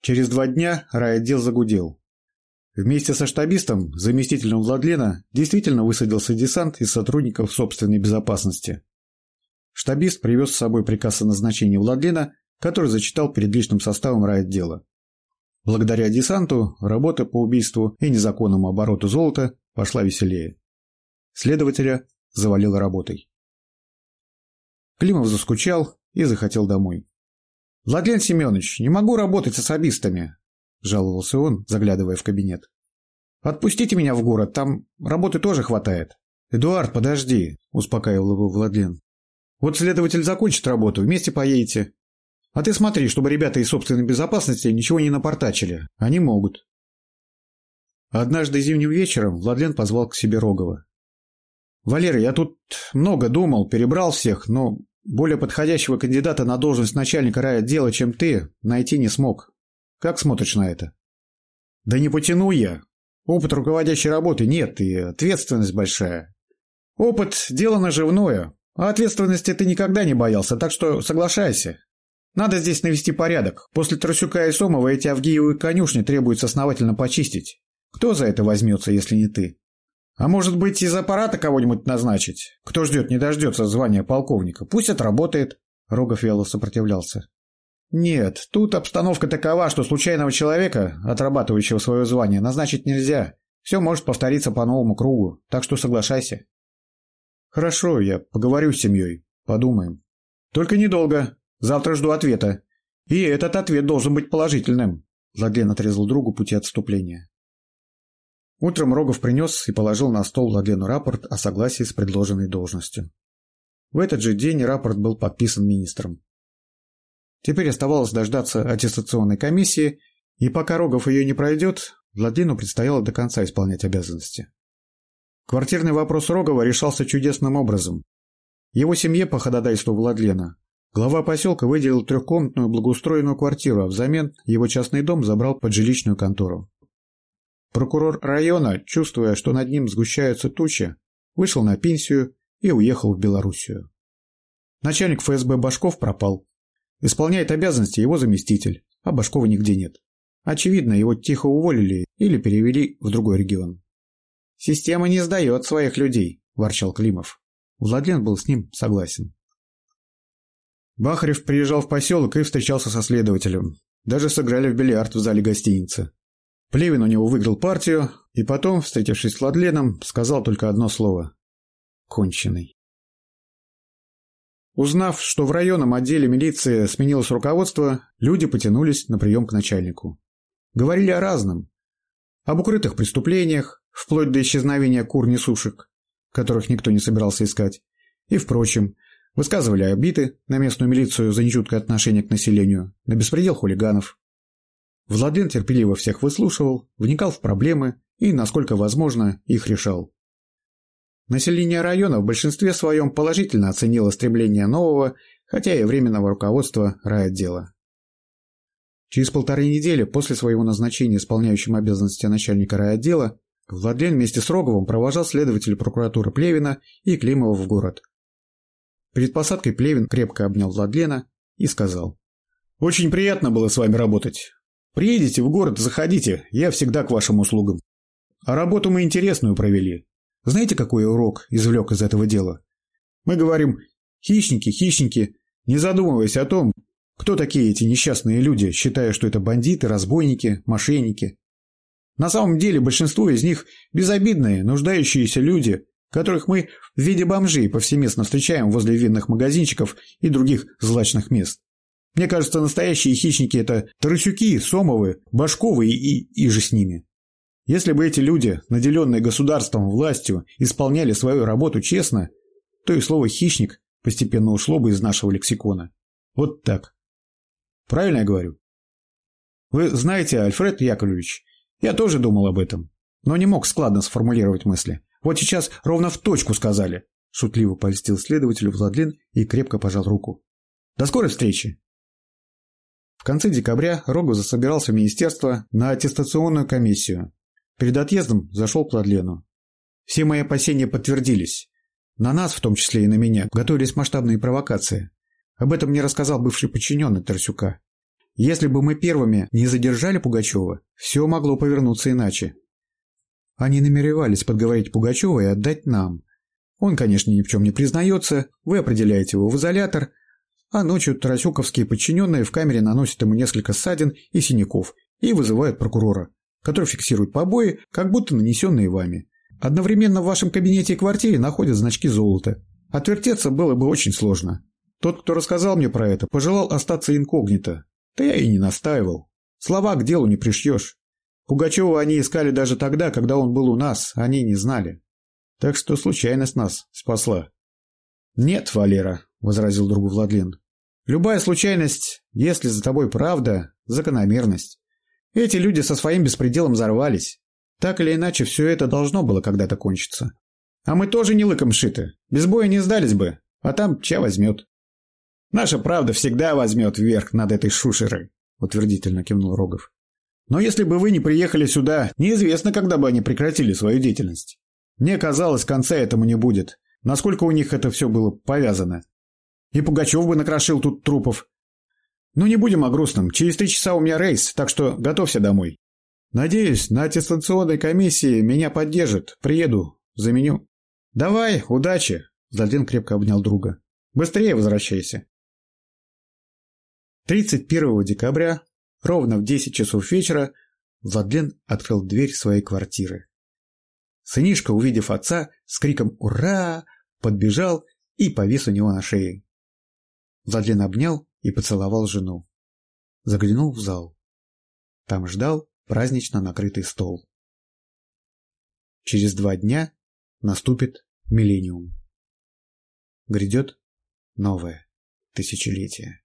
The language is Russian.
Через два дня райотдел загудел. Вместе со штабистом, заместителем Владлена, действительно высадился десант из сотрудников собственной безопасности. Штабист привез с собой приказ о назначении Владлена, который зачитал перед личным составом райотдела. Благодаря десанту работа по убийству и незаконному обороту золота пошла веселее. Следователя завалило работой. Климов заскучал и захотел домой. «Владлен Семенович, не могу работать с особистами», – жаловался он, заглядывая в кабинет. «Отпустите меня в город, там работы тоже хватает». «Эдуард, подожди», – успокаивал его Владлен. «Вот следователь закончит работу, вместе поедете. А ты смотри, чтобы ребята из собственной безопасности ничего не напортачили. Они могут». Однажды зимним вечером Владлен позвал к себе Рогова. «Валера, я тут много думал, перебрал всех, но более подходящего кандидата на должность начальника райотдела, чем ты, найти не смог. Как смотришь на это?» «Да не потяну я. Опыт руководящей работы нет, и ответственность большая. Опыт – дело наживное, а ответственности ты никогда не боялся, так что соглашайся. Надо здесь навести порядок. После Тросюка и Сомова эти Авгиевы конюшни требуется основательно почистить. Кто за это возьмется, если не ты? А может быть, из аппарата кого-нибудь назначить? Кто ждет, не дождется звания полковника. Пусть отработает. Рогов вяло сопротивлялся. Нет, тут обстановка такова, что случайного человека, отрабатывающего свое звание, назначить нельзя. Все может повториться по новому кругу, так что соглашайся. Хорошо, я поговорю с семьей. Подумаем. Только недолго. Завтра жду ответа. И этот ответ должен быть положительным. Владлен отрезал другу пути отступления. Утром Рогов принес и положил на стол Владлену рапорт о согласии с предложенной должностью. В этот же день рапорт был подписан министром. Теперь оставалось дождаться аттестационной комиссии, и пока Рогов ее не пройдет, Владлену предстояло до конца исполнять обязанности. Квартирный вопрос Рогова решался чудесным образом. Его семье по ходатайству Владлена Глава поселка выделил трехкомнатную благоустроенную квартиру, а взамен его частный дом забрал под жилищную контору. Прокурор района, чувствуя, что над ним сгущаются тучи, вышел на пенсию и уехал в Белоруссию. Начальник ФСБ Башков пропал. Исполняет обязанности его заместитель, а Башкова нигде нет. Очевидно, его тихо уволили или перевели в другой регион. «Система не сдает своих людей», – ворчал Климов. Владлен был с ним согласен. Бахарев приезжал в поселок и встречался со следователем. Даже сыграли в бильярд в зале гостиницы. Плевин у него выиграл партию, и потом, встретившись с Владленом, сказал только одно слово – «конченый». Узнав, что в районном отделе милиции сменилось руководство, люди потянулись на прием к начальнику. Говорили о разном. Об укрытых преступлениях, вплоть до исчезновения кур-несушек, которых никто не собирался искать, и, впрочем, Высказывали обиды на местную милицию за нечуткое отношение к населению, на беспредел хулиганов. Владлен терпеливо всех выслушивал, вникал в проблемы и, насколько возможно, их решал. Население района в большинстве своем положительно оценило стремление нового, хотя и временного руководства райотдела. Через полторы недели после своего назначения исполняющим обязанности начальника райотдела Владлен вместе с Роговым провожал следователя прокуратуры Плевина и Климова в город. Перед посадкой Плевин крепко обнял Владлена и сказал. «Очень приятно было с вами работать. Приедете в город, заходите, я всегда к вашим услугам. А работу мы интересную провели. Знаете, какой урок извлек из этого дела? Мы говорим «хищники, хищники», не задумываясь о том, кто такие эти несчастные люди, считая, что это бандиты, разбойники, мошенники. На самом деле большинство из них безобидные, нуждающиеся люди, которых мы в виде бомжей повсеместно встречаем возле винных магазинчиков и других злачных мест. Мне кажется, настоящие хищники – это Тарасюки, Сомовы, Башковы и, и, и же с ними. Если бы эти люди, наделенные государством, властью, исполняли свою работу честно, то и слово «хищник» постепенно ушло бы из нашего лексикона. Вот так. Правильно я говорю? Вы знаете, Альфред Яковлевич, я тоже думал об этом, но не мог складно сформулировать мысли. Вот сейчас ровно в точку сказали. Шутливо польстил следователю Владлен и крепко пожал руку. До скорой встречи. В конце декабря Рогов засобирался в министерство на аттестационную комиссию. Перед отъездом зашел к Владлену. Все мои опасения подтвердились. На нас, в том числе и на меня, готовились масштабные провокации. Об этом мне рассказал бывший подчиненный Тарсюка. Если бы мы первыми не задержали Пугачева, все могло повернуться иначе. Они намеревались подговорить Пугачева и отдать нам. Он, конечно, ни в чем не признается, вы определяете его в изолятор, а ночью тарасюковские подчиненные в камере наносят ему несколько ссадин и синяков и вызывают прокурора, который фиксирует побои, как будто нанесенные вами. Одновременно в вашем кабинете и квартире находят значки золота. Отвертеться было бы очень сложно. Тот, кто рассказал мне про это, пожелал остаться инкогнито. Да я и не настаивал. Слова к делу не пришьешь. Пугачева они искали даже тогда, когда он был у нас, они не знали. Так что случайность нас спасла. «Нет, Валера», — возразил другу Владлен. «Любая случайность, если за тобой правда, закономерность. Эти люди со своим беспределом взорвались. Так или иначе, все это должно было когда-то кончиться. А мы тоже не лыком шиты. Без боя не сдались бы, а там чья возьмет». «Наша правда всегда возьмет верх над этой шушерой», — утвердительно кивнул Рогов. «Но если бы вы не приехали сюда, неизвестно, когда бы они прекратили свою деятельность. Мне казалось, конца этому не будет. Насколько у них это все было повязано. И Пугачев бы накрошил тут трупов. Ну не будем о грустном. Через три часа у меня рейс, так что готовься домой. Надеюсь, на аттестационной комиссии меня поддержат. Приеду, заменю. Давай, удачи. Зальден крепко обнял друга. Быстрее возвращайся. 31 декабря, ровно в 10 часов вечера, Владлен открыл дверь своей квартиры. Сынишка, увидев отца, с криком «Ура!» подбежал и повис у него на шее. Владлен обнял и поцеловал жену. Заглянул в зал. Там ждал празднично накрытый стол. Через два дня наступит миллениум. Грядет новое тысячелетие.